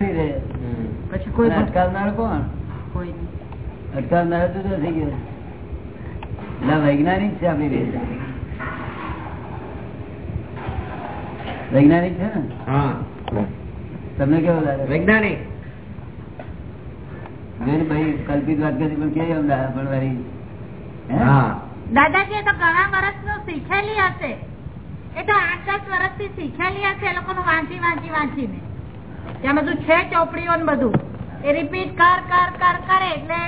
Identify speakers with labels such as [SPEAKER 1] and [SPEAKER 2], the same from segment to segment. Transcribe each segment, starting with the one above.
[SPEAKER 1] પછી કોઈ
[SPEAKER 2] અટકાવનાર કોણ?
[SPEAKER 1] કોઈ
[SPEAKER 2] અટકાવનાર જુદો થઈ ગયો? એટલે વૈજ્ઞાનિક છે આપણી રીત વૈજ્ઞાનિક છે ને? તમને કેવો લાગે?
[SPEAKER 3] વૈજ્ઞાનિક.
[SPEAKER 2] ભાઈ કલ્પિત વાત કરી પણ કેવી અમદાવાદ પણ વારી હે?
[SPEAKER 3] હા.
[SPEAKER 4] દાદાજી તો ઘણા વર્ષનું શીખેલી હશે. એ તો આઠ દસ વર્ષથી શીખેલી હશે એ લોકો વાંચી વાંચી વાંચીને. ત્યાં બધું છે ચોપડીઓ ને બધું? એ રિપીટ કર કર કર કરે એટલે.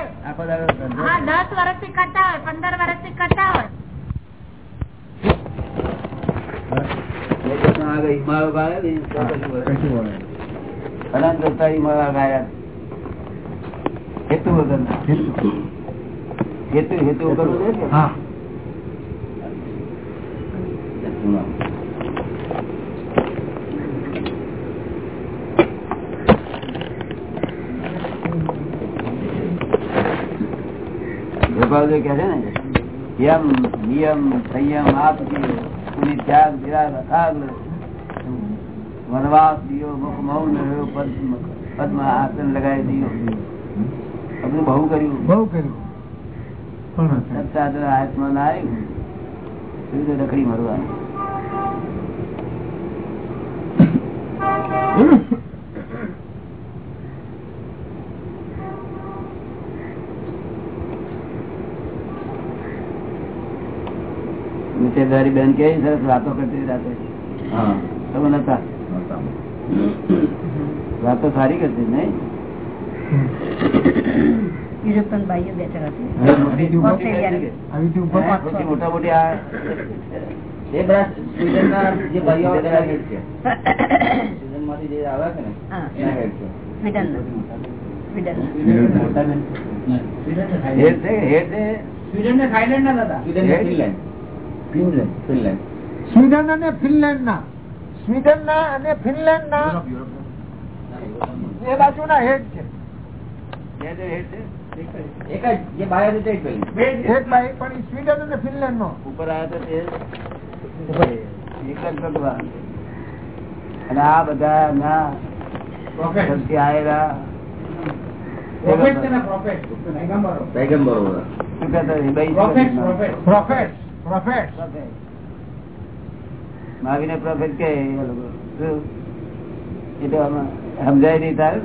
[SPEAKER 4] હા દસ વર્ષથી કરતા હોય પંદર વર્ષથી કરતા હોય.
[SPEAKER 2] હેતુ આગળ હિમાલય ગાળે ને, તો કશું બોલે. અનંત રસ્તા હિમાલય ગાળ્યા. હેતુ વગરના. હેતુ હેતુ વગરનું ગોપાલજી કહે છે ને યમ નિયમ સંયમ આપતી પુનિ ત્યાગ વિરાગ અથાગ્ર વનવાસ દિયો મુખ મૌન રહ્યો પદ્મ પદ્મ આસન લગાવી દિયો. બધું બહુ કર્યું.
[SPEAKER 3] બહુ કર્યું. પણ
[SPEAKER 2] હાથમાં ના આવ્યું રખડી મરવાનું નીચેદારી બેન કે સરસ વાતો કરતી રાતે તમે નતા? વાતો સારી કરતી નહીં?
[SPEAKER 1] હતી.
[SPEAKER 2] મોટી મોટી
[SPEAKER 3] હતી
[SPEAKER 2] આ
[SPEAKER 5] જે ભાઈઓ હેડ સ્વીડનમાંથી જે આવે છે ને
[SPEAKER 1] હા.
[SPEAKER 5] એના હેડ છે.
[SPEAKER 1] સ્વીડન. સ્વીડન.
[SPEAKER 2] હેડ છે હેડ છે.
[SPEAKER 5] Sweden Finland Finland Finland.
[SPEAKER 3] Sweden અને ફિનલેન્ડ ના સ્વીડન ના અને ફિનલેન્ડ ના એ બાજુ ના
[SPEAKER 2] હેડ છે,
[SPEAKER 3] પ્રોફેટ પ્રોફેટ
[SPEAKER 2] માગીને પ્રોફેટ કે એ તો સમજાય નહીં તારે.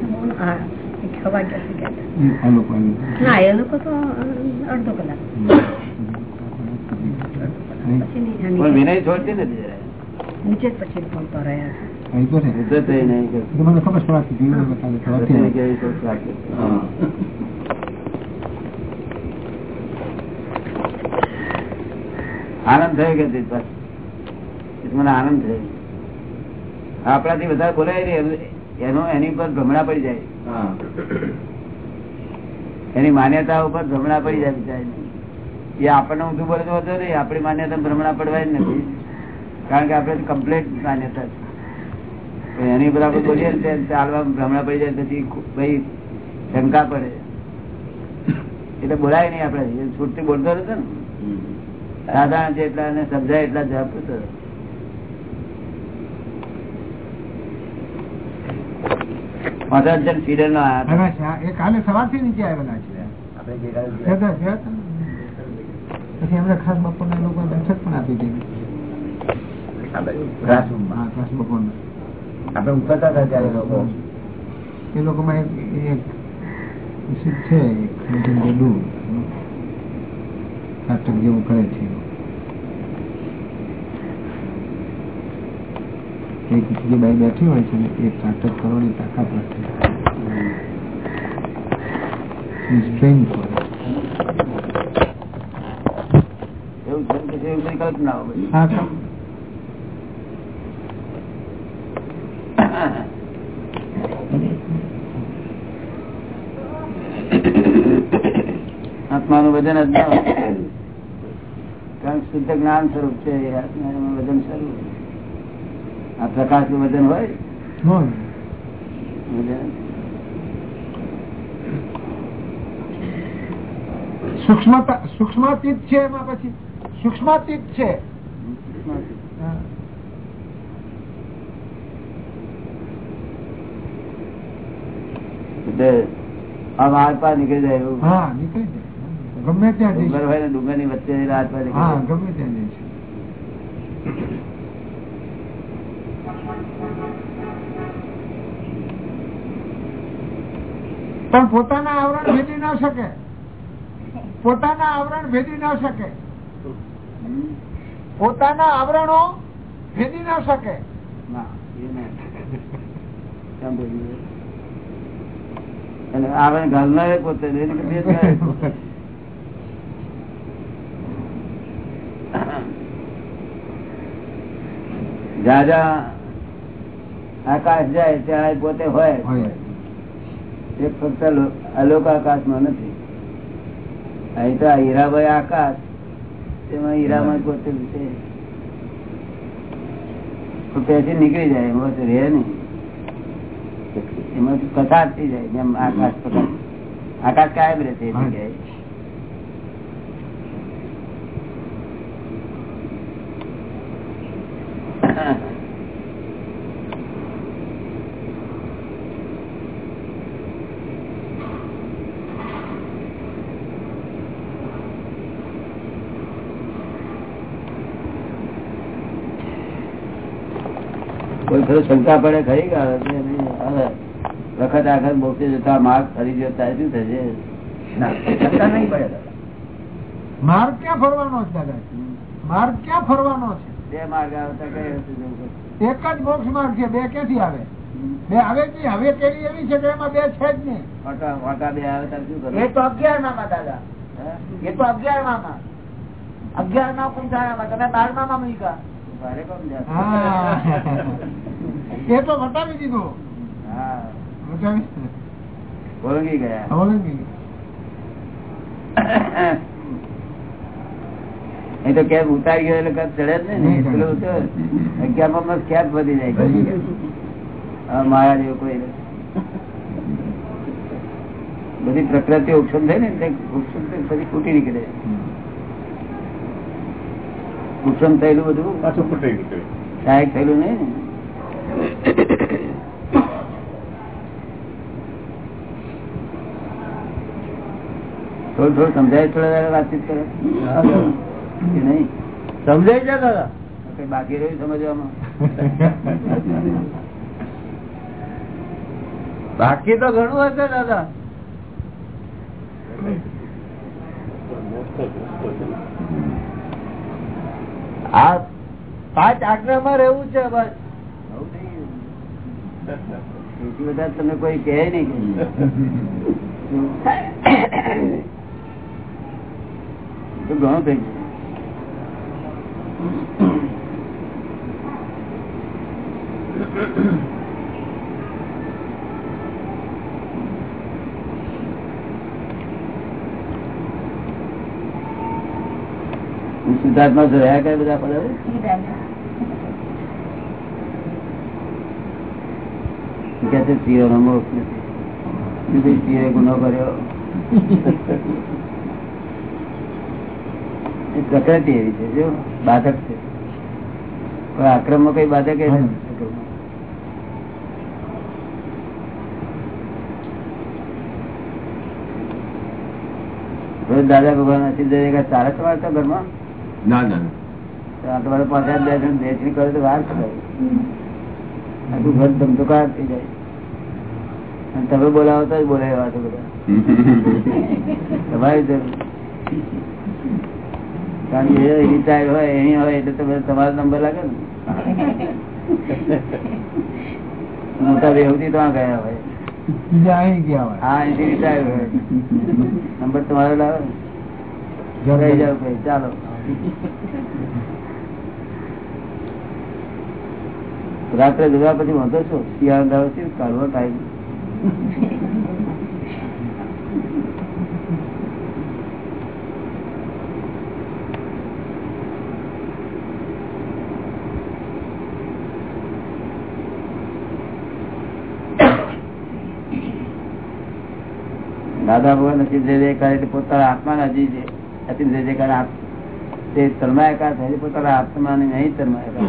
[SPEAKER 1] તો બહુ આ એક છ વાગ્યા સુધી ના એ લોકો તો અડધો કલાક.
[SPEAKER 2] વિનય છોડતી નથી
[SPEAKER 1] નીચે જ પછી ફોન પર રહ્યા.
[SPEAKER 2] આનંદ થયો કે મને આનંદ થયો. આપણાથી વધારે બોલાય નહીં એનું- એનો એની પર ભ્રમણા પડી જાય. એની માન્યતા ઉપર ભ્રમણા પડી જાય બિચારાને. એ આપણને ઊંધું બોલતો હતો નહીં આપણી માન્યતા ભ્રમણા પડવા જ નથી. કારણ કે આપણે કમ્પ્લેટ માન્યતા છે. એની ઉપર આપણે બોલીએ ને ચાલવા ભ્રમણા પડી જાય પછી ભાઈ શંકા પડે. એટલે બોલાય નહીં આપણે. છૂટથી બોલતો હતો ને. સાધારણ છે એટલા સમજાય એટલા જવાબ હતો પાંચ હજાર નો.
[SPEAKER 3] એ કાલે સવારથી નીચે આવેલા છે. પછી એમને ખાસ બપોરના લોકો બેઠક પણ આપી દીધી.
[SPEAKER 5] આપણે ઉતરતા હતા ત્યારે લોકો.
[SPEAKER 3] એ લોકોમાં એક એક છે જેવું કરે છે. એ લોકો. એક જે બાઈ બેઠી હોય છે ને એ નાટક કરવાની તાકાત નથી સ્ટ્રેન્થ હોય
[SPEAKER 2] એવું છે કે એવી બધી કલ્પનાઓ બધી.
[SPEAKER 3] હા તો
[SPEAKER 2] આત્માનું વજન જ ના હોય. કારણ શુદ્ધ જ્ઞાન સ્વરૂપ છે, એ આત્માનું વજન સ્વરૂપ આ પ્રકાશનું વજન? હોય
[SPEAKER 3] સૂક્ષ્માતીત છે એમાં પછી. સૂક્ષ્માતીત છે.
[SPEAKER 2] એટલે આમ આર પાર નીકળી જાય એવું?
[SPEAKER 3] હા નીકળી જાય. ગમે ત્યાં
[SPEAKER 2] ડુંગર હોય ને ડુંગરની વચ્ચે જાય.
[SPEAKER 3] ગમે ત્યાં જઈ છે પણ પોતાના આવરણ ભેદી ન શકે. પોતાના આવરણ ભેદી ન શકે. પોતાના આવરણો ભેદી ન શકે.
[SPEAKER 2] આવરણ ઘાલનારે પોતે. જ્યાં જ્યાં આકાશ જાય ત્યાં પોતે હોય.
[SPEAKER 3] હોય.
[SPEAKER 2] ફક્ત અલોક આકાશમાં નથી. અહીં તો હીરાભાઈ આકાશ તેમાં હીરામાં પોતે છે. ત્યાંથી નીકળી જાય એમાં તો રહે નહીં. એમાં કથા થઈ જાય જેમ આકાશ આકાશ કાયમ રહેશે એ જગ્યાએ. કોઈ શંકા પડે ખરી નહીં? વખત આખત મોક્ષે જતા માર્ગ ફરી ગયો ત્યારે શું થશે?
[SPEAKER 3] માર્ગ ક્યાં ફરવાનો છે દાદા માર્ગ ક્યાં ફરવાનો છે?
[SPEAKER 2] બે માર્ગ આવતા કઈ પડે?
[SPEAKER 3] એક જ મોક્ષ માર્ગ છે બે ક્યાંથી આવે? બે આવે જ નહીં? હવે કેવી એવી છે કે એમાં બે છે જ નહીં.
[SPEAKER 2] બે આવે ત્યારે શું
[SPEAKER 5] એ તો અગિયારમાં દાદા.
[SPEAKER 2] હે?
[SPEAKER 5] એ તો અગિયારમાં અગિયારમાં કુંઠાણામાં તમે બારમાં મૂક્યા
[SPEAKER 3] એ તો વટાવી દીધો.
[SPEAKER 2] ઓળંગી ગયા. એ તો કેબ ઉતારી ગયો એટલે કદ ચડે જ ને? અગિયારમાં કેબ વધી જાય. મારા જેવું કોઈ બધી પ્રકૃતિ ઉક્ષમ થાય ને ઉપસમ પછી ફૂટી નીકળે. ઉક્ષમ થયેલું બધું?
[SPEAKER 6] પાછું ફૂટી નીકળે.
[SPEAKER 2] સહાયક થયેલું નહીં ને? થોડું થોડું સમજાય થોડા વાતચીત કરે? નહીં?
[SPEAKER 5] સમજાય છે દાદા?
[SPEAKER 2] બાકી રહ્યું સમજવામાં?
[SPEAKER 5] બાકી તો ઘણું હશે દાદા. આ પાંચ આજ્ઞામાં રહેવું છે બસ.
[SPEAKER 2] ગયું. તમે કોઈ કહે નહીં ઘણું થઈ ગયું. સિદ્ધાર્થમાં રહ્યા કઈ બધા પડે કે છે નો મોક્ષ નથી બીજી ગુનો કર્યો. પ્રકૃતિ એવી છે જો બાધક છે. પણ આક્રમમાં કઈ બાધક રોજ દાદા ભગવાન નથી ચાલે તો ઘરમાં?
[SPEAKER 6] ના ના
[SPEAKER 2] તમારે પાંચ બેચણી કરે તો વાર થાય આખું ઘર ધમધુકાર થઈ જાય. તમે બોલાવો તો એવા છો બધા. તમારી જરૂર. કારણ કે રિટાયર હોય એની હોય એટલે તમે તમારો નંબર લાગે ને. મોટા બેહુથી ત્યાં ગયા હોય. નંબર તમારો લાવે ચાલો. રાત્રે જોવા પછી વાંધો છો શિયાળો કાઢવો ટાઈમ દાદા ભગવાન અતિ જયકાર એટલે પોતાના આત્માના હજી છે અતિ જયકાર તે તન્માયકાર થાય પોતાના આત્માને નહીં તરમાયકાર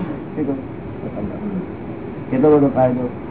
[SPEAKER 2] કેટલો બધો ફાયદો.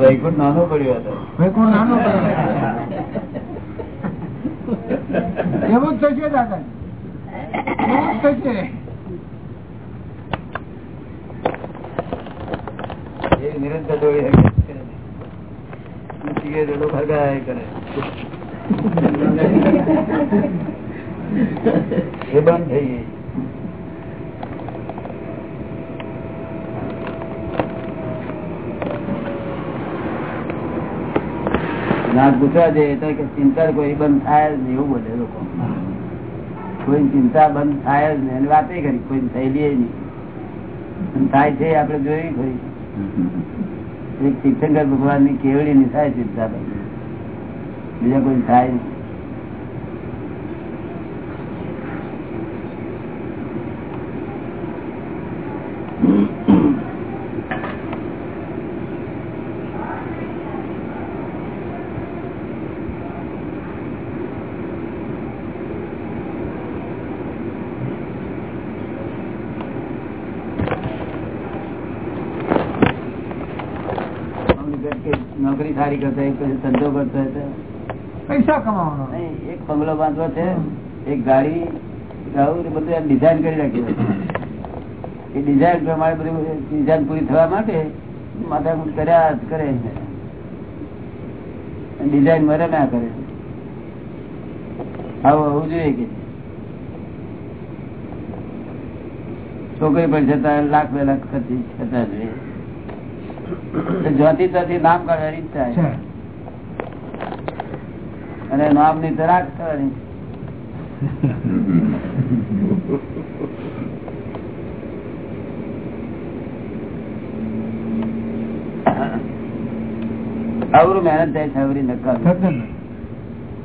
[SPEAKER 2] વૈકુંઠ નાનો પડ્યો હતો.
[SPEAKER 3] નાનો એવું જ થશે દાદા. એવું જ થશે.
[SPEAKER 2] નિરંતર દોડી કરે. એ બંધ થઈ ગઈ. ના પૂછવા જઈએ તો કે ચિંતા કોઈ બંધ થાય જ એવું બોલે લોકો. કોઈ ચિંતા બંધ થાય જ નહીં. એની વાત કરી, કોઈ થયેલી નહીં. થાય છે આપડે જોઈ ખરી. એક તીર્થંકર ભગવાનની કેવડી ની થાય ચિંતા બીજા કોઈ થાય નહીં. સારી કરતો હોય પછી ધંધો કરતો હોય
[SPEAKER 3] પૈસા કમાવાનો
[SPEAKER 2] એક બંગલો બાંધવો છે એક ગાડી આવું બધું ડિઝાઇન કરી રાખી એ ડિઝાઇન પ્રમાણે બધું ડિઝાઇન પૂરી થવા માટે માથાકૂટ કર્યા જ કરે ડિઝાઇન મરે ના કરે આવું હોવું જોઈએ કે. છોકરી પણ છતાં લાખ બે લાખ ખર્ચી છતાં જોઈએ. જ્યાંથી ત્યાંથી નામ કરવાની ઈચ્છા અને નામની ધરાક થવાની અવરું મહેનત થાય છે અવરી નકાર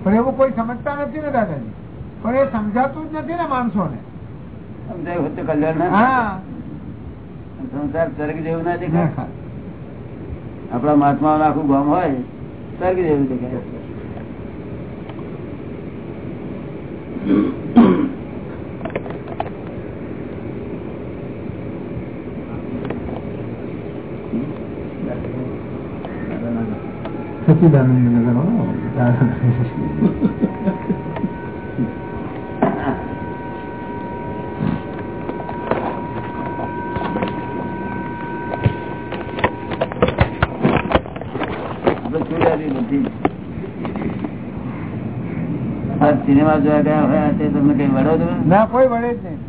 [SPEAKER 3] પણ એવું કોઈ સમજતા નથી ને દાદાજી. પણ એ સમજાતું જ નથી ને માણસો ને
[SPEAKER 2] સમજાયું તો કલ્યાણ
[SPEAKER 3] હા.
[SPEAKER 2] સંસાર સ્વર્ગ જેવું ના દેખાય. આપડા મહાત્મા આખું ગામ હોય સરકી જેવું દેખાય
[SPEAKER 3] સચિદાનંદ
[SPEAKER 2] સિનેમા જોવા ગયા હોય તે તમને કઈ વડો તમે
[SPEAKER 3] ના કોઈ વડે જ નહીં.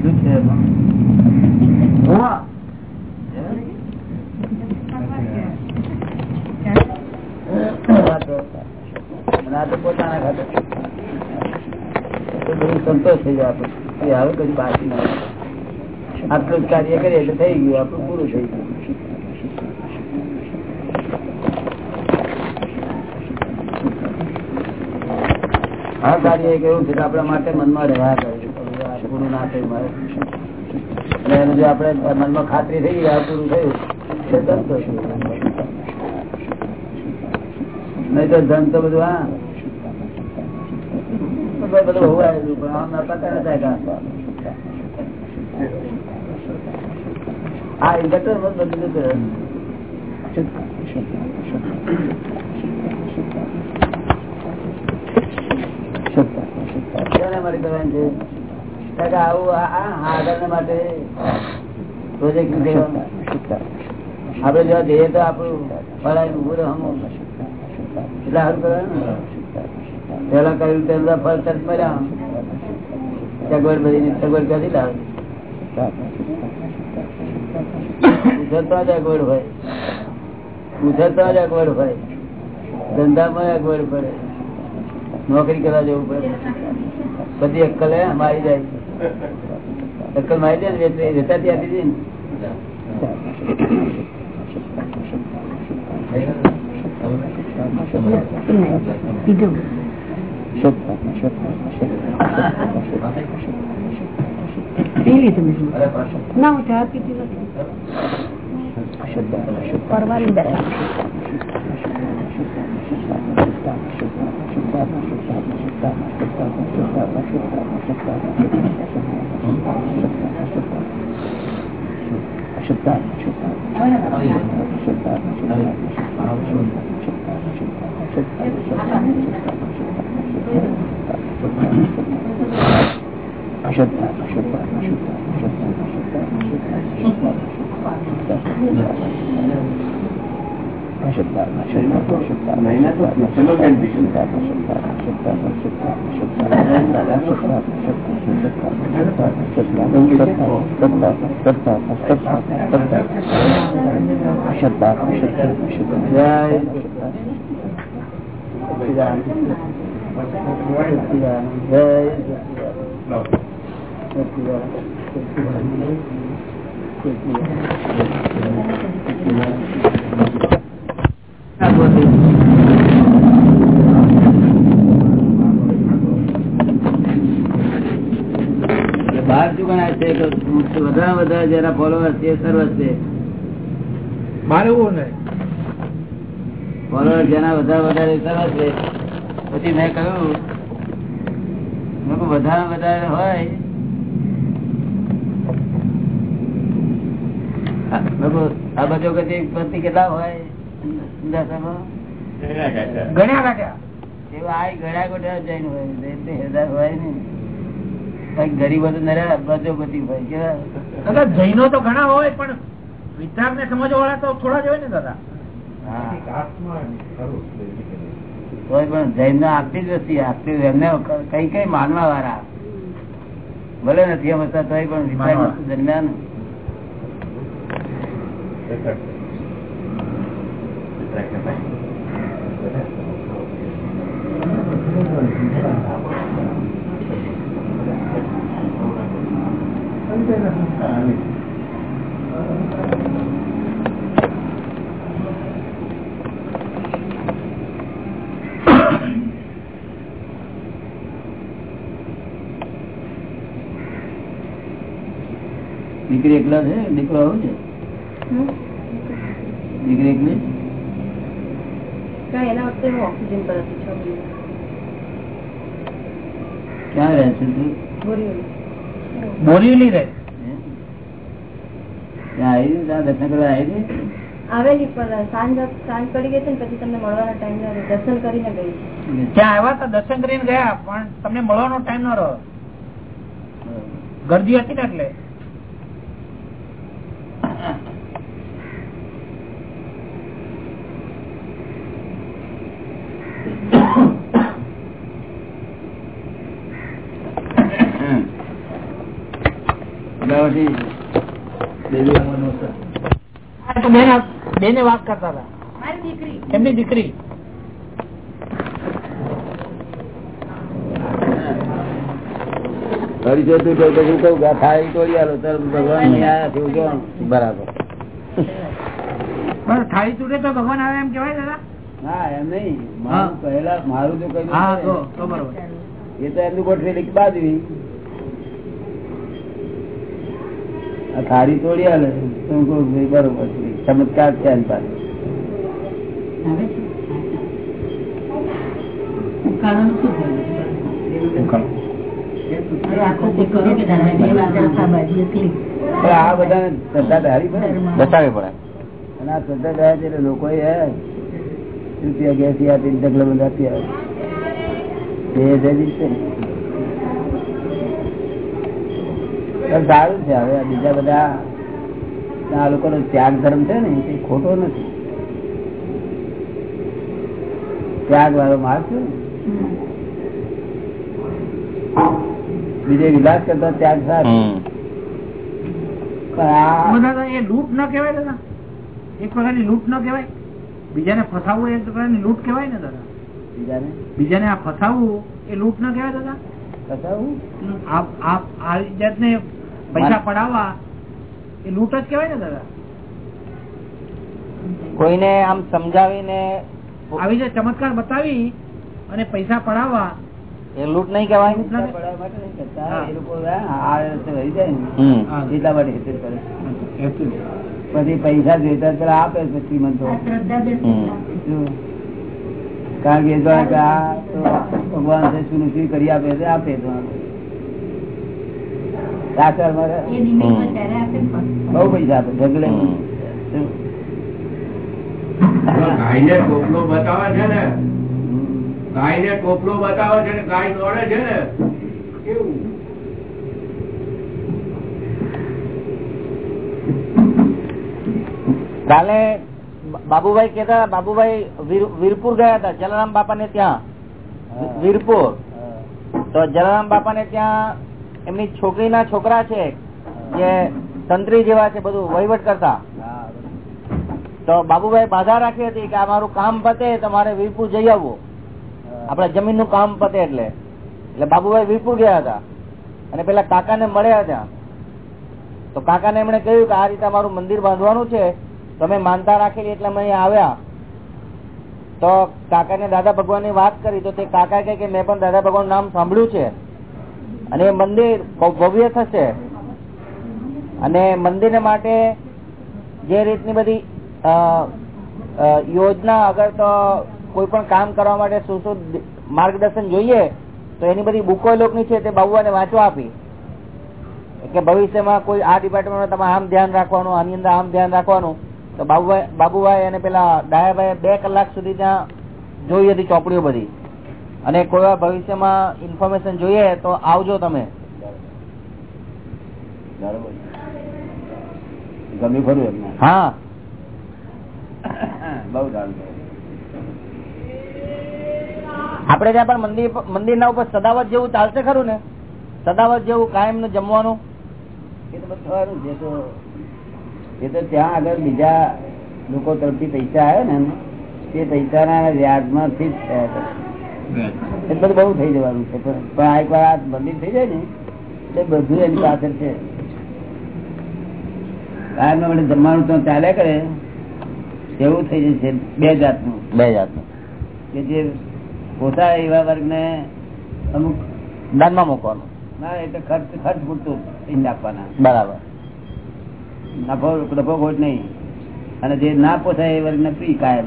[SPEAKER 2] શું છે એમાં? અને આ તો પોતાના ખાતે તો બધું સંતોષ થઈ જાય આપણે. હવે કઈ બાકી ના આવે. આટલું જ કાર્ય કરીએ એટલે થઈ ગયું આપણું પૂરું થઈ ગયું. કાર્ય એક છે કે આપણા માટે મનમાં કરે પૂરું ના થયું મારે. અને એનું જો આપણે મનમાં ખાતરી થઈ ગઈ, આ પૂરું થયું નહીં તો ધન તો બધું, હા. બધું હોવાયેલું, પણ આમ પતા ના થાય કાં. આ ઇન્ડક્ટર બધું શેના માટે કરવાનું છે? આવું આ- આ માટે પ્રોજેક્ટ આપડે જો જઈએ તો આપણું ઉભું એટલે સારું પેલા કહ્યું તેમ ફળ તરત મળ્યા સગવડ બધી સગવડ કરી લાવ પૂછે જ અગવડ હોય. પૂછે જ અગવડ હોય. ધંધામાં અગવડ પડે. નોકરી કરવા જવું પડે. બધી અક્કલ હે મારી જાય અક્કલ મારી જાય ને વેચાતી આપી દે ને
[SPEAKER 7] કીધું પી લીધું મેં. ના હું ચા પીધી નથી. પરવાની બેઠા.
[SPEAKER 2] જય સચ્ચિદાનંદ. સચ્ચિદાનંદ. જય બહાર શું ગણાય છે કે વધારે વધારે જેના ફોલોવર છે સર્વ છે.
[SPEAKER 8] મારે એવું નહીં.
[SPEAKER 2] ફોલોવર જેના વધારે વધારે સર્વ છે. પછી મેં કહ્યું વધારે વધારે હોય. આ બધો ગતિ પતિ કેટલા હોય?
[SPEAKER 8] ગણ્યા રાખ્યા
[SPEAKER 2] એવા આ ગળા ગોટા જઈને હોય હોય ને ગરીબો તો બધો ગતિ કેવા
[SPEAKER 8] દાદા જૈનો તો ઘણા હોય પણ વિચાર ને સમજવા વાળા તો થોડા જ હોય ને દાદા.
[SPEAKER 2] પણ જૈન આપતી જ નથી આપતી એમને કઈ કઈ માનવા વાળા ભલે નથી સમજતા તોય પણ વિચાર. દરમિયાન દીકરી એકલા છે? દીકરો આવું છે? દીકરી એકલી? ક્યાં રહે છે
[SPEAKER 8] બોરીવલી. રહે?
[SPEAKER 2] દર્શન કરવા આવી
[SPEAKER 7] આવેલી પણ સાંજ સાંજ પડી ગઈ હતી પછી તમને મળવાનો ટાઈમ ન રહ્યો દર્શન કરીને ગઈ.
[SPEAKER 8] ત્યાં આવ્યા હતા દર્શન કરીને ગયા પણ તમને મળવાનો ટાઈમ ન રહ્યો. ગરદી હતી ને એટલે
[SPEAKER 2] એટલે પછી દેવી અમરનો છે.
[SPEAKER 8] આ તો બેન બેને વાત કરતા હતા.
[SPEAKER 4] મારી દીકરી.
[SPEAKER 8] એમની દીકરી.
[SPEAKER 2] ફરી જો તું કોઈ બધું કહું કે આ થાળી તોડી આલો ત્યારે ભગવાન બરાબર.
[SPEAKER 8] થાળી તૂટે તો ભગવાન આવે એમ કેવાય દાદા.
[SPEAKER 2] ના એમ નહીં. મારું પહેલા મારું જો કહ્યું
[SPEAKER 8] હા
[SPEAKER 2] છે,
[SPEAKER 8] તો તો બરોબર.
[SPEAKER 2] એ તો એમનું ગોઠવેલી બાજવી. થાળી તોડી આલે. કહું ભાઈ બરોબર ચમત્કાર છે એની પાસે સારું છે હવે બીજા બધા આ લોકોનો ત્યાગ ધર્મ છે ને એ ખોટો નથી. ત્યાગ વાળો માર્ગ છે ને. બીજે વિલાસ કરતા ત્યાગ સારો. પણ આ
[SPEAKER 8] દાદા એ લૂંટ ન કહેવાય દાદા. એક પ્રકારની લૂંટ ન કહેવાય.
[SPEAKER 3] બીજાને ફસાવવું એ પ્રકારની લૂંટ કહેવાય ને દાદા.
[SPEAKER 2] બીજાને?
[SPEAKER 3] બીજાને આ ફસાવવું એ લૂંટ ના કહેવાય દાદા.
[SPEAKER 2] ફસાવું
[SPEAKER 3] આપ આપ આ જાતને પૈસા પડાવવા એ લૂંટ જ કેવાય ને દાદા.
[SPEAKER 5] કોઈને આમ સમજાવીને
[SPEAKER 3] આવી જે ચમત્કાર બતાવી અને પૈસા પડાવવા
[SPEAKER 5] એ લૂંટ નહીં કહેવાય.
[SPEAKER 2] એટલા માટે. પછી પૈસા જોઈતા પેલા આપે છે શ્રીમંતો. કારણ કે ભગવાન છે શું શું કરી આપે છે આપે તો સાચા મારે બહુ પૈસા આપે
[SPEAKER 6] બતાવે છે ને
[SPEAKER 2] હમ.
[SPEAKER 6] ગાયને ટોપલો બતાવે છે ને ગાય દોડે છે ને કેવું?
[SPEAKER 5] કાલે બાબુભાઈ કેતા બાબુભાઈ વીરપુર ગયા હતા જલારામ બાપા ને ત્યાં. વીરપુર. તો જલારામ બાપા ને ત્યાં એમની છોકરીના છોકરા છે જે તંત્રી જેવા છે બધું વહીવટ કરતા. તો બાબુભાઈ બાધા રાખી હતી કે આ મારું કામ પતે તમારે મારે વીરપુર જઈ આવવું. આપડે જમીનનું કામ પતે એટલે. એટલે બાબુભાઈ વીરપુર ગયા હતા. અને પેલા કાકા ને મળ્યા ત્યાં તો કાકા ને એમણે કહ્યું કે આ રીતે અમારું મંદિર બાંધવાનું છે. તમે માનતા રાખેલી એટલે અમે આવ્યા. તો કાકા ને દાદા ભગવાનની વાત કરી. તો તે કાકા કે મેં પણ દાદા ભગવાન નામ સાંભળ્યું છે. અને એ મંદિર ભવ્ય થશે. અને મંદિર માટે જે રીતની બધી યોજના, અગર તો કોઈ પણ કામ કરવા માટે શું શું માર્ગદર્શન જોઈએ તો એની બધી બુકો લોકની છે તે બાબુઆને વાંચવા આપી. કે ભવિષ્યમાં કોઈ આ ડિપાર્ટમેન્ટમાં તમે આમ ધ્યાન રાખવાનું આની અંદર આમ ધ્યાન રાખવાનું તો બાબુભાઈ બાબુભાઈ અને પેલા ડાયાભાઈ બે કલાક સુધી ત્યાં જોઈ હતી ચોપડીઓ બધી. અને કોઈ ભવિષ્યમાં ઇન્ફોર્મેશન જોઈએ તો આવજો તમે. હા.
[SPEAKER 2] બહુ સારું.
[SPEAKER 5] આપડે ત્યાં પણ મંદિર મંદિરના ઉપર સદાવત જેવું ચાલશે ખરું ને? સદાવત જેવું કાયમનું જમવાનું?
[SPEAKER 2] એ તો થવાનું છે. તો એ તો ત્યાં આગળ બીજા લોકો તરફથી પૈસા આવે ને તે પૈસાના વ્યાજમાંથી જ થયા. એ બધું બહુ થઈ જવાનું છે પણ આ એકવાર આ મંદિર થઈ જાય ને એટલે બધું એની પાછળ છે. કાયમ આપણે જમવાનું તો ચાલ્યા કરે એવું થઈ જશે બે જાતનું.
[SPEAKER 5] બે જાતનું.
[SPEAKER 2] કે જે પોતા એવા વર્ગને અમુક
[SPEAKER 5] દાનમાં મૂકવાનું.
[SPEAKER 2] ના એટલે ખર્ચ ખર્ચ પૂરતું આપવાના.
[SPEAKER 5] બરાબર.
[SPEAKER 2] નફો નફો ખોટ નહીં. અને જે ના પોસાય એ વર્ગને પી કાયમ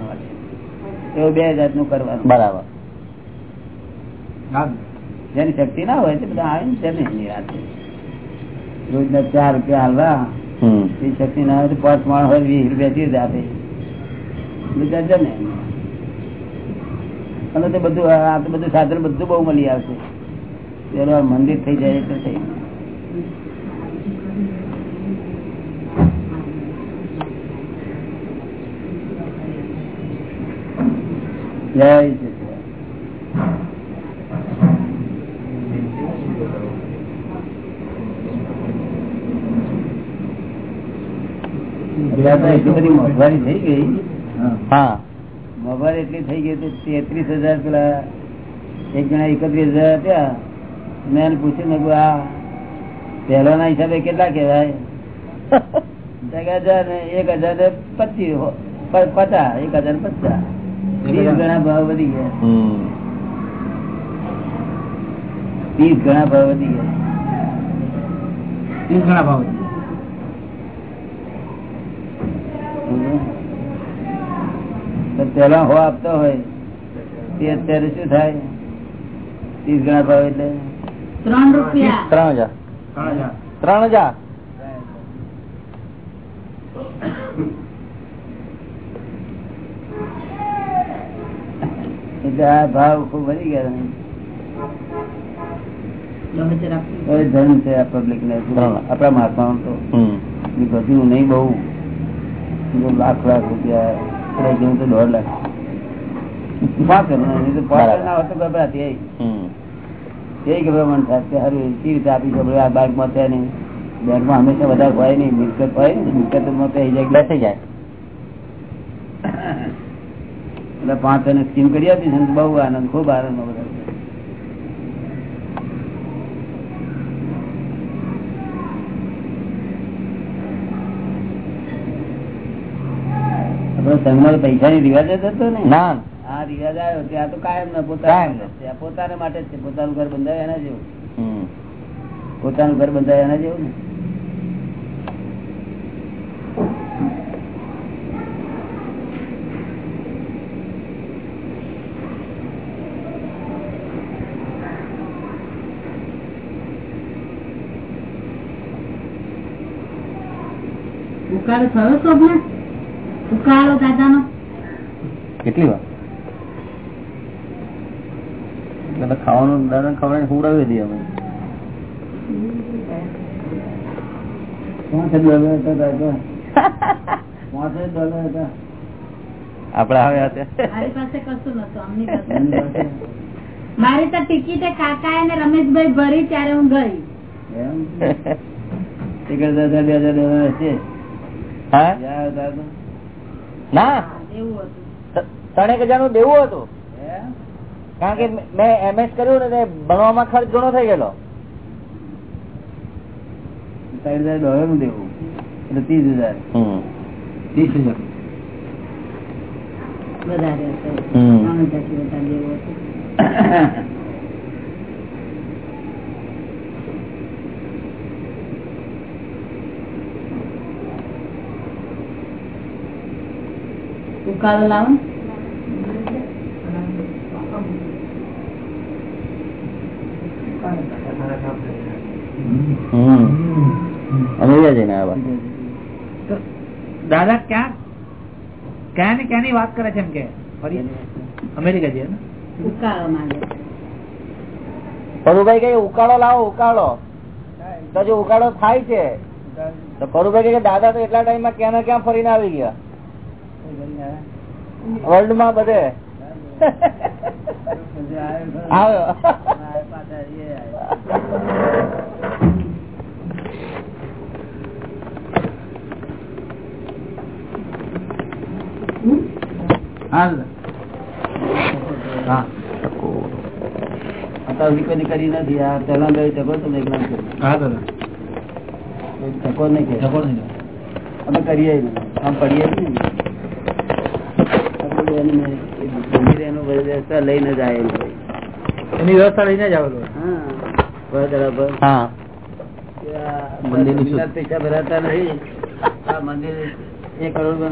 [SPEAKER 2] એવું બે જાતનું કરવાનું.
[SPEAKER 5] બરાબર.
[SPEAKER 2] જેની શક્તિ ના હોય તે બધા આવે ને તેને નિરાતે રોજના ચાર રૂપિયા હાલવા. એ શક્તિ ના હોય તો પાંચ માણ હોય વીસ રૂપિયા ચીજ આપે બધા જમે અને તે બધું આ તો બધું સાધન બધું બહુ મળી આવશે. પેલું મંદિર થઈ જાય એટલે થઈ જય. બધી મોંઘવારી થઈ ગઈ.
[SPEAKER 5] હા.
[SPEAKER 2] મોંઘવારી એટલી થઈ ગઈ તેત્રીસ હજાર પેલા એક જણા એકત્રીસ હજાર હતા મેં એને પૂછ્યું મેં આ પહેલાના હિસાબે કેટલા કહેવાય? એક હજાર ને એક હજાર ને પચીસ પચાસ એક હજાર પચાસ. ત્રીસ ગણા ભાવ વધી ગયા. ત્રીસ ગણા ભાવ વધી ગયા.
[SPEAKER 3] ત્રીસ ગણા ભાવ
[SPEAKER 2] પેલા હો આપતો હોય તે અત્યારે શું થાય? ત્રીસ ગણા ભાવ એટલે?
[SPEAKER 4] ત્રણ રૂપિયા.
[SPEAKER 5] ત્રણ હજાર.
[SPEAKER 3] ત્રણ હજાર.
[SPEAKER 2] એટલે આ ભાવ ખૂબ વધી ગયા ધન છે આ પબ્લિક ને. આપણા મહાત્મા તો. એ બધું નહીં બહુ. લાખ લાખ રૂપિયા આપણે જેવું તો દોઢ લાખ પાંચ કરોડ નહીં તો પાંચ ના હોત તો ગભરાતી એ
[SPEAKER 5] હમ.
[SPEAKER 2] એ ગભરામણ થાય કેવી રીતે આપી આ બેંકમાં છે નહીં. બેંકમાં હંમેશા વધારે હોય નહીં મિલકત હોય ને મિલકતમાં થઈ જાય.
[SPEAKER 5] બેસી જાય.
[SPEAKER 2] એટલે પાંચ અને સ્કીમ કરી આપી છે બહુ આનંદ ખૂબ આનંદ બધા. આપડે પૈસા ની રિવાજ જ હતો ને.
[SPEAKER 5] ના.
[SPEAKER 2] આ રિવાજ આવ્યો ત્યાં તો કાયમ ના. પોતાના પોતાના માટે જ છે. પોતાનું ઘર બંધાય એના જેવું. પોતાનું ઘર બંધાય એના જેવું ને.
[SPEAKER 4] ઉકાળો થયો શોભને ઉકાળો દાદાનો.
[SPEAKER 5] કેટલી વાર? એટલે ખાવાનું દાદા ખવડાવીને હુવડાવી દઈએ અમે.
[SPEAKER 2] દાદા.
[SPEAKER 4] મારી પાસે કશું નતું આમની પાસે
[SPEAKER 2] એની પાસે
[SPEAKER 4] તો ટિકિટ કાકા અને રમેશભાઈ ભરી ત્યારે હું ગઈ.
[SPEAKER 2] એમ? ટિકિટ દસ હજાર, બે હજાર
[SPEAKER 5] ના. ત્રણેક હજારનું દેવું હતું. કારણ કે મેં એમએસ કર્યું ને ભણવામાં ખર્ચ ઘણો થઈ ગયેલો.
[SPEAKER 2] ત્રણ હજાર ડોલરનું દેવું. એટલે ત્રીસ હજાર. ત્રીસ હજાર.
[SPEAKER 4] વધારે હતું
[SPEAKER 5] હમ.
[SPEAKER 4] ત્રણ હજારથી વધારે જેવું હતું ઉકાળો લાવો
[SPEAKER 8] દાદા ક્યાં ક્યાં ને ક્યાંની વાત કરે છે એમ કે અમેરિકા જઈએ
[SPEAKER 4] ઉકાળો માંગે
[SPEAKER 5] પરુભાઈ કઈ ઉકાળો લાવો ઉકાળો તો જો ઉકાળો થાય છે તો પરુભાઈ કે દાદા તો એટલા ટાઈમમાં ક્યાં ને ક્યાં ફરીને આવી ગયા વર્લ્ડમાં બધે આવ્યો
[SPEAKER 8] હા
[SPEAKER 2] અત્યાર સુધી કોઈને કરી નથી આ પહેલા ગઈ ટકો તો નહીં જ્ઞાન કર્યું.
[SPEAKER 8] હા દાદા
[SPEAKER 2] કોઈ ટકો નહીં કર્યો.
[SPEAKER 8] જબર નહીં
[SPEAKER 2] અમે કરીએ નહીં. આમ પડીએ જ નહીં. આપણે એને લઈને.
[SPEAKER 8] એની વ્યવસ્થા જ આવેલો
[SPEAKER 2] હા.
[SPEAKER 5] હા.
[SPEAKER 2] પૈસા ભરાતા આ મંદિર એક કરોડ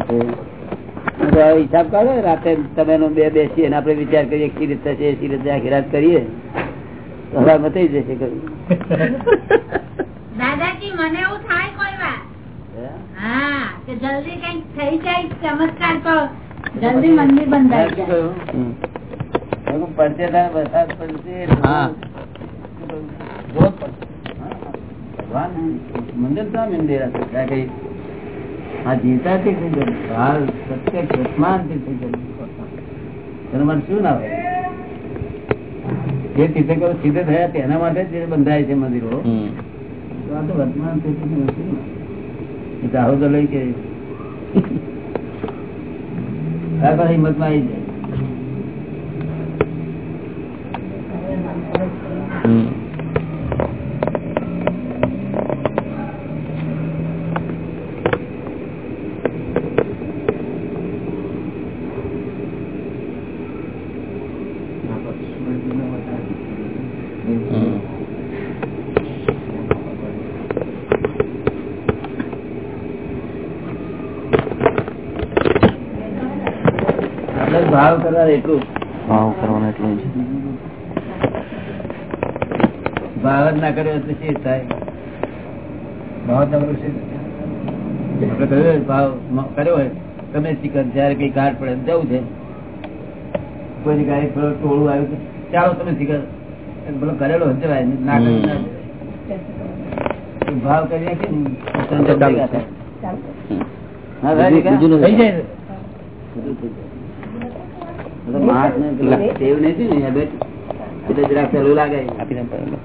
[SPEAKER 2] છે હિસાબ કાઢો રાતે તમે બે બેસીએ અને આપણે વિચાર કરીએ કે રીતે થશે સી રીતે આખી રાત કરીએ. હવે જશે કહ્યું
[SPEAKER 4] દાદાજી મને એવું થાય કોઈ વાર.
[SPEAKER 2] હા?
[SPEAKER 4] કે જલ્દી કંઈક થઈ જાય ચમત્કાર તો જલ્દી મંદિર બંધાઈ
[SPEAKER 2] શું
[SPEAKER 4] જાય.
[SPEAKER 2] કહ્યું? મેં કીધું પડશે વરસાદ પડશે
[SPEAKER 5] હા.
[SPEAKER 2] જોત પડશે. હા. ભગવાન મંદિર તો મંદિર કઈ આ જીતાથી થઈ ગયું. હાલ પ્રત્યેક વર્તમાનથી થઈ ગયું. મને શું ના હોય? જે તીર્થંકરો સિદ્ધ થયા તેના માટે જ બંધાય છે મંદિરો. તો આ તો વર્તમાન તીર્થંકરો શું? તો લઈ કે આ માં આવી જાય
[SPEAKER 5] હમ. હમ.
[SPEAKER 2] આપણે ભાવ કરવા એટલું?
[SPEAKER 5] ભાવ કરવાનો એટલું
[SPEAKER 2] ભાવ જ ના કર્યો તો શી થાય? ભાવ જ ના કર્યો શી થાય? આપણે કહ્યું હોય ભાવ? કર્યો હોય? તમે ચિકન જયારે કઈ ગાઢ પડે જવું છે. કોઈ ગાડી ટોળું આવ્યું ચાલો તમે શીખર. બોલો કરેલો હશે ભાઈ ના કરે ભાવ કરી નાખી ને થઈ જાય. માણસને ટેવ નથી ને. એટલે જરાક સહેલું લાગે
[SPEAKER 5] આપીને પડેલો.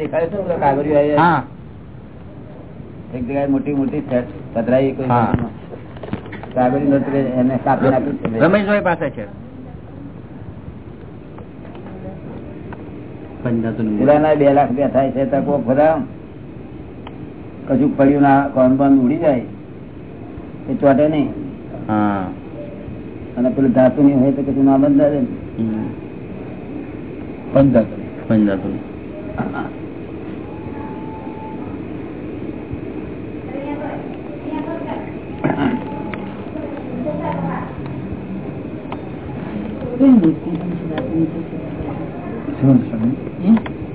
[SPEAKER 2] દેખાય જાય.
[SPEAKER 5] હા.
[SPEAKER 2] એક જગ્યાએ મોટી મોટી પધરાઈ કોઈ
[SPEAKER 5] હા.
[SPEAKER 2] કાગળિયું નતું કે એને કાપી નાખ્યું
[SPEAKER 5] રમેશભાઈ પાસે છે.
[SPEAKER 2] બે લાખ રૂપિયા થાય છે કશું પડ્યું ના કોણ બંધ ઉડી જાય. એ ચોટે નહીં. અને પેલું ધાતુ ની હોય તો કશું ના બંધાય ને
[SPEAKER 5] પંદર
[SPEAKER 3] પંચાયત
[SPEAKER 5] પંજાબ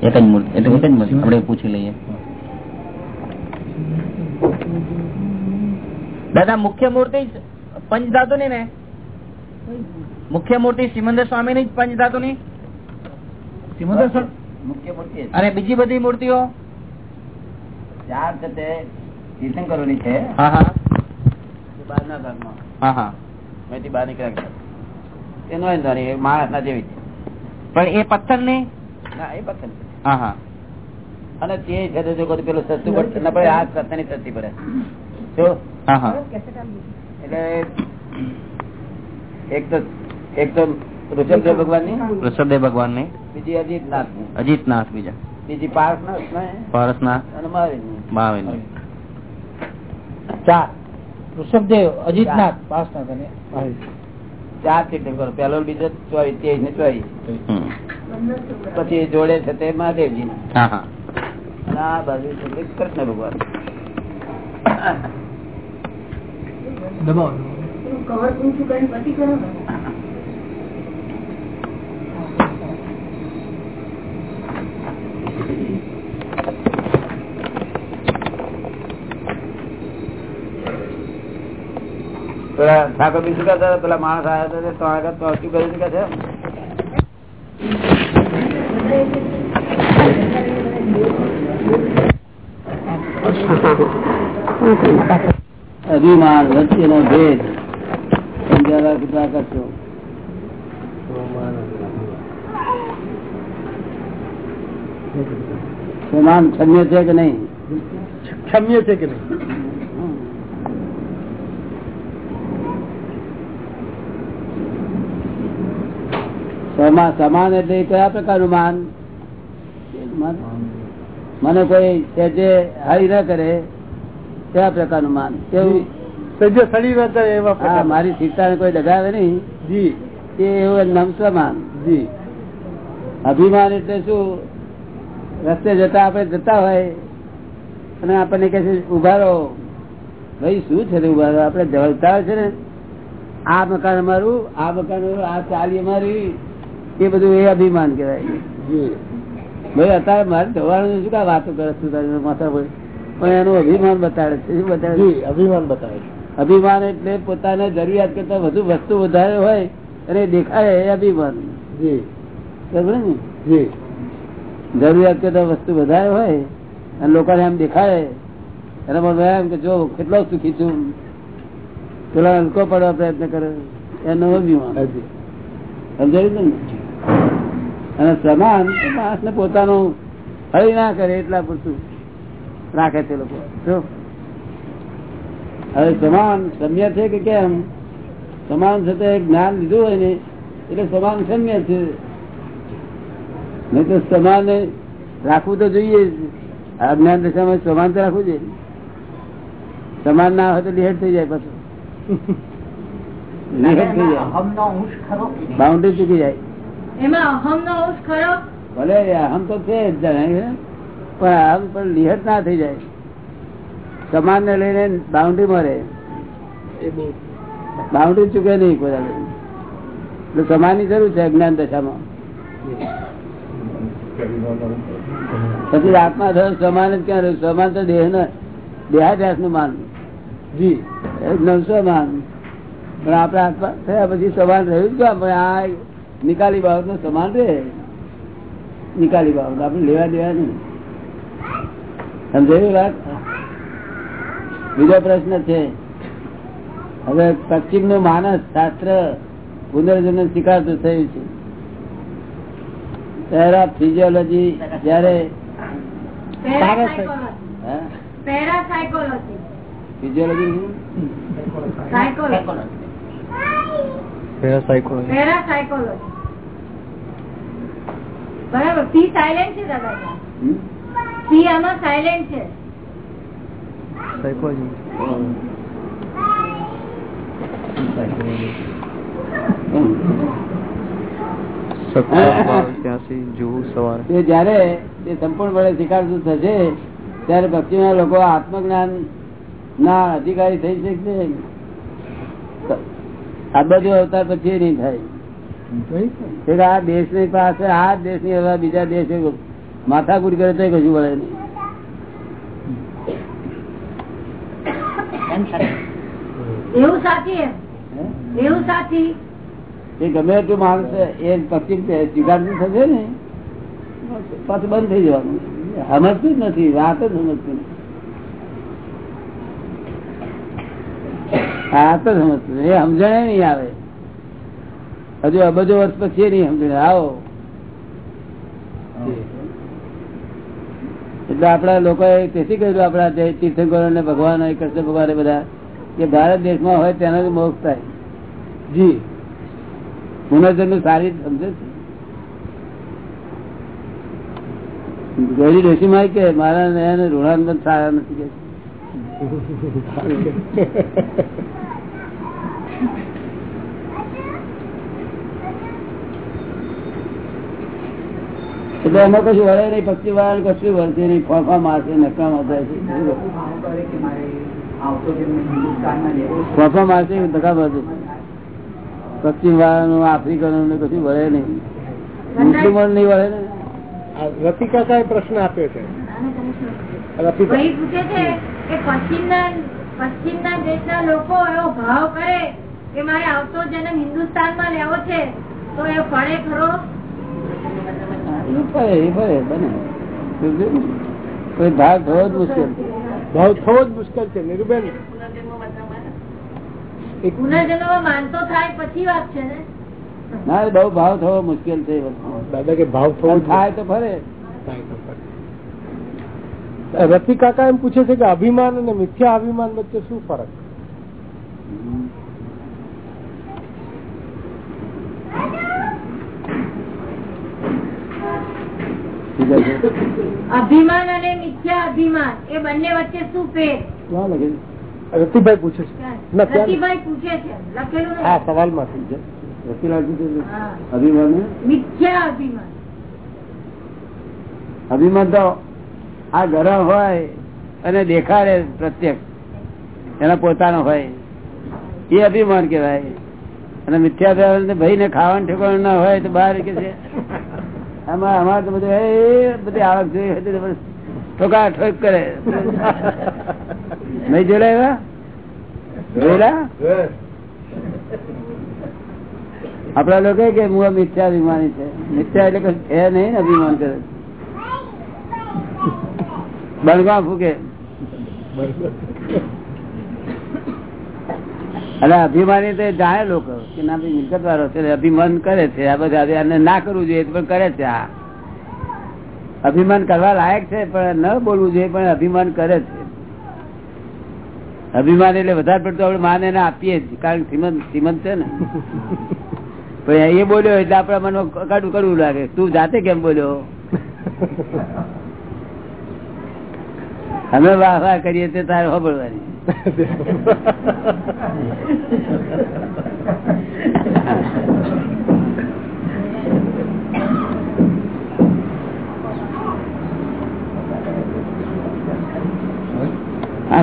[SPEAKER 5] એક જ મૂર્તિ એટલે એક જ મૂર્તિ આપણે પૂછી લઈએ. દાદા મુખ્ય મૂર્તિ પંચધાતુ ની? ને મુખ્ય મૂર્તિ સિમંદર સ્વામી ની પંચધાતુ ની સિમંદર
[SPEAKER 2] મુખ્ય મૂર્તિ
[SPEAKER 5] અને બીજી બધી મૂર્તિઓ?
[SPEAKER 2] ચાર છે તે તીર્થંકરો ની છે.
[SPEAKER 5] હા હા.
[SPEAKER 2] બહારના ભાગમાં.
[SPEAKER 5] હા હા.
[SPEAKER 2] અહીંથી બહાર નીકળ્યા છે. નો એ માણસ ના જેવી છે.
[SPEAKER 5] પણ એ પથ્થરની ના
[SPEAKER 2] એ પથ્થર
[SPEAKER 5] હા હા.
[SPEAKER 2] અને તે જતો જો કોઈ પેલું સસ્તું પડે ના પડે આ સસ્તાની સસ્તી પડે. જો?
[SPEAKER 5] હા હા.
[SPEAKER 2] એટલે એક તો એક તો ઋષભદેવ ભગવાનની
[SPEAKER 5] ઋષભદેવ ભગવાનની
[SPEAKER 2] બીજી અજીતનાથની
[SPEAKER 5] અજીતનાથ બીજા.
[SPEAKER 2] બીજી પાર્થનાથ ને?
[SPEAKER 5] પારસના
[SPEAKER 2] અને મહાવીરની
[SPEAKER 3] ચાર. ઋષભદેવ અજીતનાથ પારસનાથ અને મહાવીર.
[SPEAKER 2] ચાર તીર્થંકરો પેલો બીજો ચોવીસ તેવીસ ને ચોવીસ. પછી જોડે છે તે મહાદેવજી
[SPEAKER 5] હા.
[SPEAKER 2] કૃષ્ણ ભગવાન. પેલા ઠાકોર બી શું કહેતા પેલા માણસ આવ્યા હતા તો આગળ તો શું કરી શકે છે અભિમાન વચ્ચેનો ભેદ. સમજાવવા કૃપા કરશો? સમાન ક્ષમ્ય છે કે નહીં?
[SPEAKER 3] ક્ષમ્ય છે કે નહીં?
[SPEAKER 2] સમાન એટલે કયા પ્રકારનું માન? મને કોઈ જે હારી ન કરે કયા પ્રકારનું માન. કેવું મારી શિક્ષા કોઈ દગાવે નહીં.
[SPEAKER 3] જી.
[SPEAKER 2] એ એવું નામ સમાન
[SPEAKER 3] જી.
[SPEAKER 2] અભિમાન એટલે શું? રસ્તે જતા આપણે જતા હોય અને આપણને કહે છે ઊભા રહો. ભાઈ શું છે ઊભા રહો? આપણે હોય છે ને. આ મકાન અમારું આ મકાન આ ચાલી અમારી. એ બધું એ અભિમાન કહેવાય.
[SPEAKER 3] જી.
[SPEAKER 2] ભાઈ અત્યારે મારે જવાનું શું કા વાતો કરે છું તારી માથા ભાઈ પણ એનું અભિમાન બતાડે છે શું બતાડે
[SPEAKER 3] અભિમાન બતાવે છે.
[SPEAKER 2] અભિમાન એટલે પોતાને જરૂરિયાત કરતા વધુ વસ્તુ વધારે હોય અને એ દેખાય એ અભિમાન.
[SPEAKER 3] જી.
[SPEAKER 2] બરાબર ને?
[SPEAKER 3] જી.
[SPEAKER 2] જરૂરિયાત કરતા વસ્તુ વધારે હોય અને લોકોને એમ દેખાય એના મને એમ કે જો કેટલો સુખી છું. પેલા હલકો પડવા પ્રયત્ન કરે એનો અભિમાન. સમજાયું ને? અને સમાન માણસ ને પોતાનું હળી ના કરે એટલા પૂરતું રાખે તે લોકો. હવે સમાન સમ્ય છે કે કેમ? સમાન થતા જ્ઞાન લીધું હોય ને એટલે સમાન સમ્ય છે. નહીં તો સમાન રાખવું તો જોઈએ. આ જ્ઞાન દશામાં સમાન તો રાખવું જોઈએ. સમાન ના હોય તો લિહેટ થઈ જાય પાછું. લિહેટ થઈ જાય. બાઉન્ડ્રી ચૂકી જાય.
[SPEAKER 4] એમાં અહમ નો અંશ ખરો?
[SPEAKER 2] ભલે આમ તો છે જ પણ અહમ પણ નિહત ના થઈ જાય. સમાન ને લઈને બાઉન્ડ્રી મરે બાઉન્ડ્રી ચૂકે નહીં કોઈ એટલે સમાનની જરૂર છે અજ્ઞાન દશામાં. પછી આત્મા થયો સમાન જ ક્યાં રહ્યું? સમાન તો દેહ ને દેહાદ્યાસનું માન.
[SPEAKER 3] જી.
[SPEAKER 2] નવસો માન. પણ આપડે આત્મા થયા પછી સમાન રહ્યું જ ક્યાં? પણ આ નિકાલી બાબત નો સમાન રે નિકાલી બાબત આપડે લેવા દેવા નહીં. સમજાયું વાત? બીજો પ્રશ્ન છે. હવે પશ્ચિમનું માનસ શાસ્ત્ર પુનર્જન સ્વીકારતું થયું છે. ફિઝિયોલોજી જયારે
[SPEAKER 4] ફિઝિયોલોજી
[SPEAKER 2] હે?
[SPEAKER 4] પેરાસાયકોલોજી સાયકોલોજી પેરાસાયકોલોજી બરાબર? પી સાયલેન્ટ છે દાદા પી આમાં સાયલેન્ટ છે.
[SPEAKER 2] તે જયારે થશે ત્યારે ભક્તિના લોકો આત્મજ્ઞાન ના અધિકારી થઈ શકશે. આ બધું અવતાર પછી નહીં થાય. આ દેશની પાસે આ દેશની હવે બીજા દેશ માથાકૂટ કરે તો કશું વળે
[SPEAKER 4] એવું સાચી એવું સાચી?
[SPEAKER 2] એ ગમે એટલું માણસ એ પક્ષી સ્વીકારતું થશે ને પાછું બંધ થઈ જવાનું. સમજતું જ નથી વાત જ સમજતું નથી. આ તો સમજતું એ સમજણે નહીં આવે. હજુ અબજો વર્ષ પછી નહીં સમજણે? આવો. એટલે આપડા લોકોએ તેથી કહ્યું આપડા જે તીર્થંકરો ને ભગવાન કૃષ્ણ ભગવાન બધા કે ભારત દેશમાં હોય તેનાથી મોક્ષ થાય. જી. પુનર્જન્મ સારી રીતે સમજે છે. ગરી ડોશી માં કે મારા ઋણાનંદ સારા નથી કે. એટલે એમાં કશું વળે નહીં પક્ષી વાળ કશું વળશે નહીં. ફોફા મારશે નકામા થાય ફોફા મારશે ધકા બાજુ પશ્ચિમ વાળાનું આફ્રિકનનું કશું વળે નહીં. મુસ્લિમો નહીં વળે ને?
[SPEAKER 3] રફી કાકા પ્રશ્ન આપ્યો છે. રફી
[SPEAKER 4] પૂછે છે કે પશ્ચિમના પશ્ચિમના દેશના લોકો એવો ભાવ કરે કે મારે આવતો જન્મ હિન્દુસ્તાનમાં લેવો છે તો એ ફળે ખરો?
[SPEAKER 2] એ ફરે ફરે બને. કોઈ ભાગ થવો જ મુશ્કેલ
[SPEAKER 3] ભાવ થવો જ મુશ્કેલ છે નિરુબેન. એક
[SPEAKER 4] પુનર્જન્મ માનતો થાય પછી વાત છે ને?
[SPEAKER 2] બહુ ભાવ થવો મુશ્કેલ છે
[SPEAKER 3] દાદા કે ભાવ થવો
[SPEAKER 2] થાય તો ફરે
[SPEAKER 3] રફી કાકા એમ પૂછે છે કે અભિમાન અને મિથ્યા અભિમાન વચ્ચે શું ફરક?
[SPEAKER 4] અભિમાન અને મિથ્યા અભિમાન એ બંને વચ્ચે શું ફેર?
[SPEAKER 2] ક્યાં લખે છે?
[SPEAKER 3] રફીભાઈ પૂછે છે.
[SPEAKER 4] રતિભાઈ પૂછે છે. લખેલું
[SPEAKER 3] આ
[SPEAKER 4] નથી.
[SPEAKER 3] સવાલમાંથી છે.
[SPEAKER 2] રતિલાલ પૂછે અભિમાન
[SPEAKER 4] મિથ્યા અભિમાન.
[SPEAKER 2] અભિમાન તો આ ગરમ હોય અને દેખાડે પ્રત્યક્ષ. એના પોતાનો હોય. એ અભિમાન કેવાય અને મિથ્યા ભાઈ ને ખાવાનું ઠેકવાનું ના હોય તો બહાર કે છે? આમાં અમારે તો બધું એ બધી આવક જોઈ ઠોકા ઠોક કરે. નહીં જોયેલા એવા? જોયેલા? આપડા લોકો કે હું મિથ્યા અભિમાની છે. મિથ્યા એટલે કઈ છે નહીં ને અભિમાન કરે. બળગા ફૂકે. અરે અભિમાની તો જાણે લોકો. મિલકત વાળો છે અભિમાન કરે છે. આ બધા આને ના કરવું જોઈએ પણ કરે છે આ. અભિમાન કરવા લાયક છે, પણ ન બોલવું જોઈએ, પણ અભિમાન કરે છે. અભિમાન એટલે વધારે પડતું આપણે માને આપીએ જ, કારણ શ્રીમંત શ્રીમંત છે ને. પણ એ બોલ્યો એટલે આપણા મનમાં કડવું કડવું લાગે. તું જાતે કેમ બોલ્યો? અમે વાહ વાહ કરીએ તે તારે ખબરવાની આ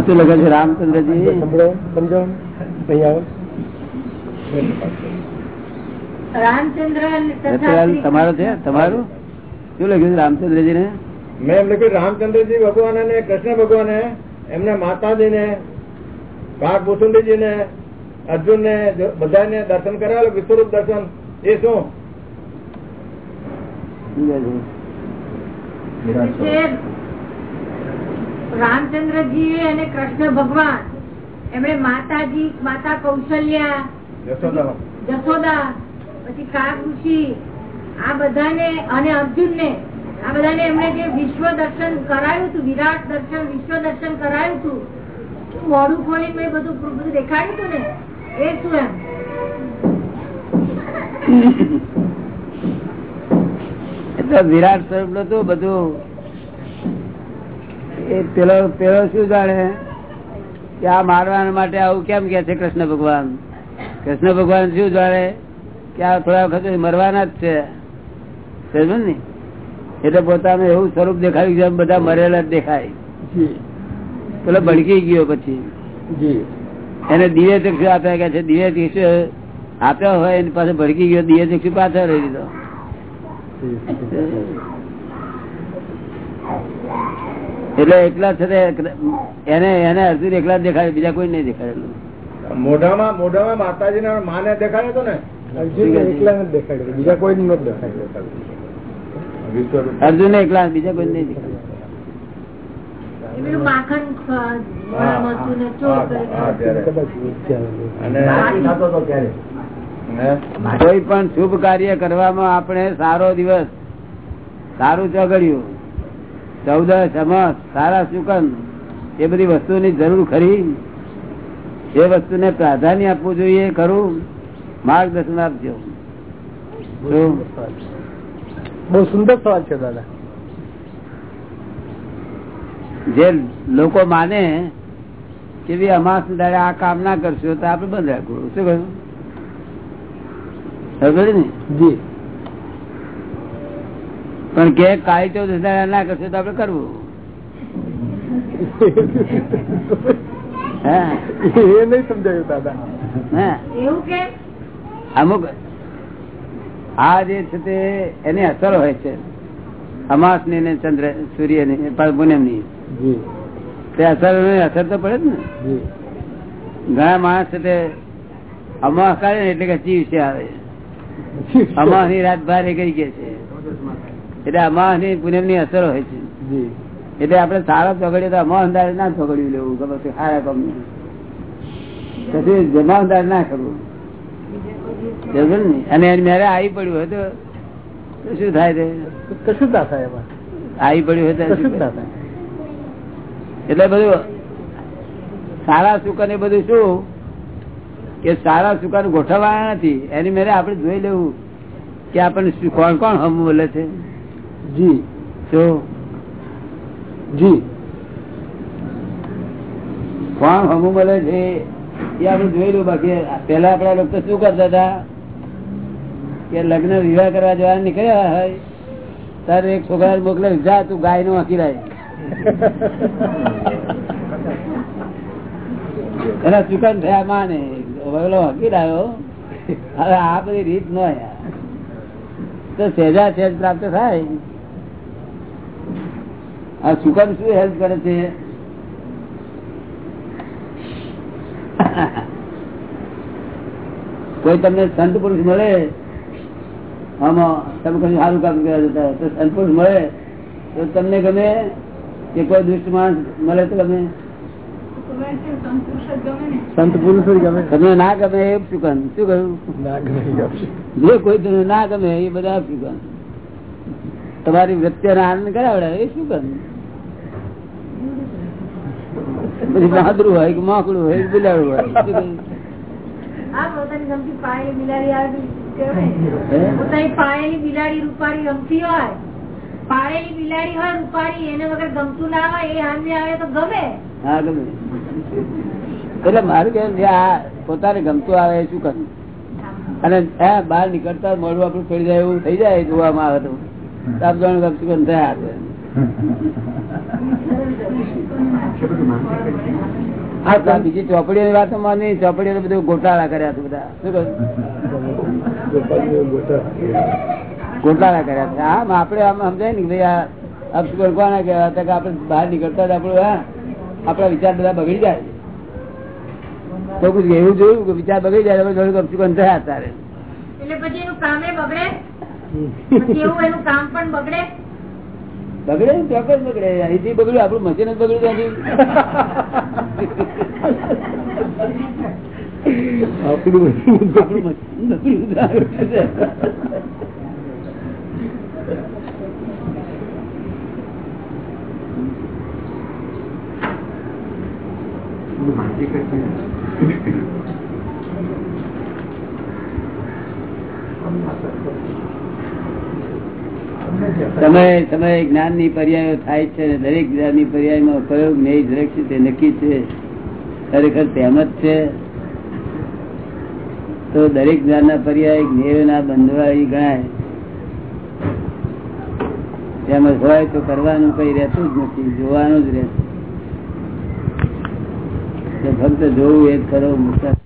[SPEAKER 2] શું લખે છે? રામચંદ્રજી?
[SPEAKER 3] ને.
[SPEAKER 2] તમારો છે? તમારું? શું લખ્યું છે રામચંદ્રજી ને
[SPEAKER 3] મેં એમ લખ્યું રામચંદ્રજી ભગવાન અને કૃષ્ણ ભગવાને એમને માતાજીને કાકભૂષુંડીજી ને અર્જુન ને બધાને દર્શન કરાવેલું વિશ્વરૂપ દર્શન એ શું?
[SPEAKER 4] રામચંદ્રજી અને કૃષ્ણ ભગવાન એમણે માતાજી માતા કૌશલ્યા જશોદા પછી કાકૃષિ આ બધાને અને અર્જુન ને આ બધાને એમણે જે વિશ્વ દર્શન કરાયું હતું વિરાટ દર્શન વિશ્વ દર્શન કરાયું હતું મોડું ખોલી મેં બધું બધું દેખાડ્યું હતું ને?
[SPEAKER 2] વિરાટ સ્વરૂપ નતું બધું એ પેલો પેલો શું જાણે? કે આ મારવા માટે આવું કેમ કે છે કૃષ્ણ ભગવાન? કૃષ્ણ ભગવાન શું જાણે? કે આ થોડા વખત મરવાના જ છે. સમજ ને? એટલે પોતાનું એવું સ્વરૂપ દેખાયું જેમ બધા મરેલા જ દેખાય. પેલો ભડકી ગયો પછી. એને દિવ્ય ચક્ષુ આપ્યા કે છે દિવ્ય ચક્ષુ આપ્યો હોય એની પાસે ભડકી ગયો દિવ્ય ચક્ષુ પાછળ રહી દીધો. એટલે એકલા છે એને એને અર્જુન એકલા જ દેખાય બીજા કોઈ નહીં દેખાડેલું.
[SPEAKER 3] મોઢામાં મોઢામાં માતાજી ના માને દેખાડે તો ને? અર્જુન એકલા બીજા કોઈ નથી દેખાડ્યું
[SPEAKER 2] અર્જુન એકલા બીજા કોઈ નહીં
[SPEAKER 4] દેખાડે. માખણ
[SPEAKER 2] કોઈ પણ શુભ કાર્ય કરવામાં આપણે સારો દિવસ સારું ચોગડ્યું ચૌદ ચમસ સારા સુકન એ બધી વસ્તુની જરૂર ખરી? એ વસ્તુને પ્રાધાન્ય આપવું જોઈએ ખરું? માર્ગદર્શન આપજો?
[SPEAKER 3] બહુ સુંદર સવાલ છે દાદા.
[SPEAKER 2] જે લોકો માને કે ભાઈ અમાસ દાડે આ કામ ના કરશો તો આપડે બંધ રાખવું. શું કહ્યું? ખબર ને
[SPEAKER 3] જી.
[SPEAKER 2] પણ કે કાળી ચૌદ દાડા ના કરશો તો આપડે કરવું. હા?
[SPEAKER 3] એ નહીં સમજાયું દાદા.
[SPEAKER 2] હા?
[SPEAKER 4] એવું કેમ
[SPEAKER 2] અમુક આ જે છે તે એની અસર હોય છે. અમાસની ચંદ્ર સૂર્યની પૂનમની
[SPEAKER 3] જી.
[SPEAKER 2] તે અસર અસર તો પડે જ ને. ઘણા માણસ છે તે અમાસ કાઢે એટલે કે ચીવસે આવે. અમાસની રાત ભારે કરી કે છે. એટલે અમાસની પૂનમની અસર હોય છે. એટલે આપડે સારા ચોગડીએ તો અમાસ અંદાજે ના ચોગડ્યું લેવું ખબર છે? સારા કમ પછી જમાવદાર ના કરવું. સમજ્યો ને? અને એની મેરે આવી પડ્યું હોય તો શું થાય છે
[SPEAKER 3] કશું ના થાય એમાં.
[SPEAKER 2] આવી પડ્યું હોય તો
[SPEAKER 3] કશું ના
[SPEAKER 2] થાય? એટલે બધું સારા સુકન એ બધું શું? કે સારા સુકન ગોઠવવાના નથી. એની મેરે આપણે જોઈ લેવું કે આપણને કોણ કોણ હમ બોલે છે?
[SPEAKER 3] જી.
[SPEAKER 2] શું?
[SPEAKER 3] જી.
[SPEAKER 2] કોણ હમુ મળે છે? એ આપણે જોઈ લઉં બાકી પેલા આપડા લોકો તો શું કરતા હતા? કે લગ્ન વિવાહ કરવા જવા નીકળ્યા હોય. તારે એક છોકરા મોકલે જા તું ગાયનું હકી રાય. એના ચુકન થયા માને. ઓલો હકી આવ્યો. હવે આ બધી રીત ન સહેજા સહેજ પ્રાપ્ત થાય. આ સુકન શું હેલ્પ કરે છે? કોઈ તમને સંત પુરુષ મળે? આમાં તમે કઈ સારું કામ કરવા જતા તો સંત પુરુષ મળે. તો તમને ગમે? કે કોઈ દુષ્ટ માણસ મળે તો ગમે.
[SPEAKER 3] સંત પુરુષ ગમે.
[SPEAKER 2] તમને ના ગમે એ શું કહ્યું? શું. જે કોઈ તમને ના ગમે એ બધા શું કહ્યું? તમારી વ્યક્તિનો આનંદ કરાવડે એ શું કહ્યું? પછી માદરું હોય કે માકડું હોય બિલાડું હોય?
[SPEAKER 4] પોતાની પાયેલી બિલાડી રૂપાળી ગમતી હોય. પાળેલી બિલાડી હોય રૂપાળી એને વગર ગમતું ના હોય એ સાંજે આવે તો ગમે.
[SPEAKER 2] હા ગમે. એટલે મારું આ પોતાને ગમતું આવે એ શું કરવું? અને બહાર નીકળતા મળવું આપણું પડી જાય એવું થઈ જાય જોવામાં આવે તો. આપ જાણ ગમતું ગમ થયા આ બીજી ચોપડીઓની વાતો માની ચોપડીઓ બધું ગોટાળા કર્યા છે બધા. શું કહ્યું ગોટાળા કર્યા છે આમ આપડે આમ સમજાય ને કે ભાઈ આ અપશુકન કોને કહેવાય હતા કે આપડે બહાર નીકળતા આપણું હા આપણા વિચાર બધા બગડી જાય. તો કુછ એવું જોયું કે વિચાર બગડી જાય આપણે થોડુંક અપશુકન થયા તારે
[SPEAKER 4] એટલે પછી એનું કામે બગડે? પછી એવું એનું કામ પણ બગડે?
[SPEAKER 2] બગડે ને ચોક્કસ બગડે. અહીંથી બગડ્યું આપણું મશીન જ બગડ્યું ત્યાંથી.
[SPEAKER 3] આપણું
[SPEAKER 2] મશીન બગડ્યું. સમય તમે જ્ઞાનની પર્યાયો થાય છે દરેક જ્ઞાનની પર્યાયમાં કયો જ્ઞેય દરેક તે નક્કી છે. ખરેખર તેમ જ છે. તો દરેક જ્ઞાન ના પર્યાય જ્ઞેય ના બંધવાળી ગણાય. તેમજ હોય તો કરવાનું કઈ રહેતું જ નથી, જોવાનું જ રહેતું. ફક્ત જોવું એ જ કરો મુસાફર